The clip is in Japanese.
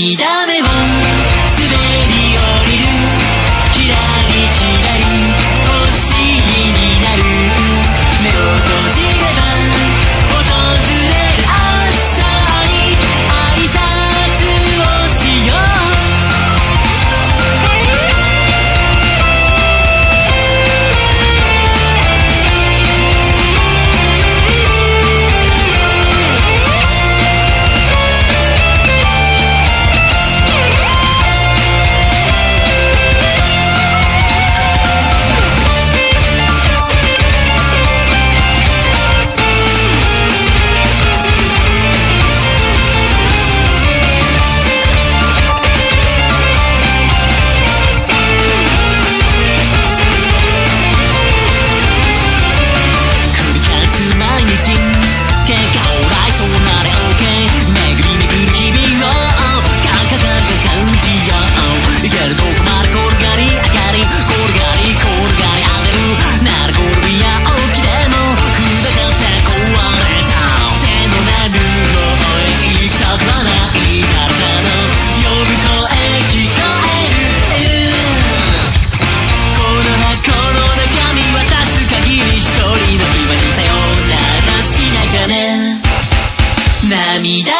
涙目を Navidad.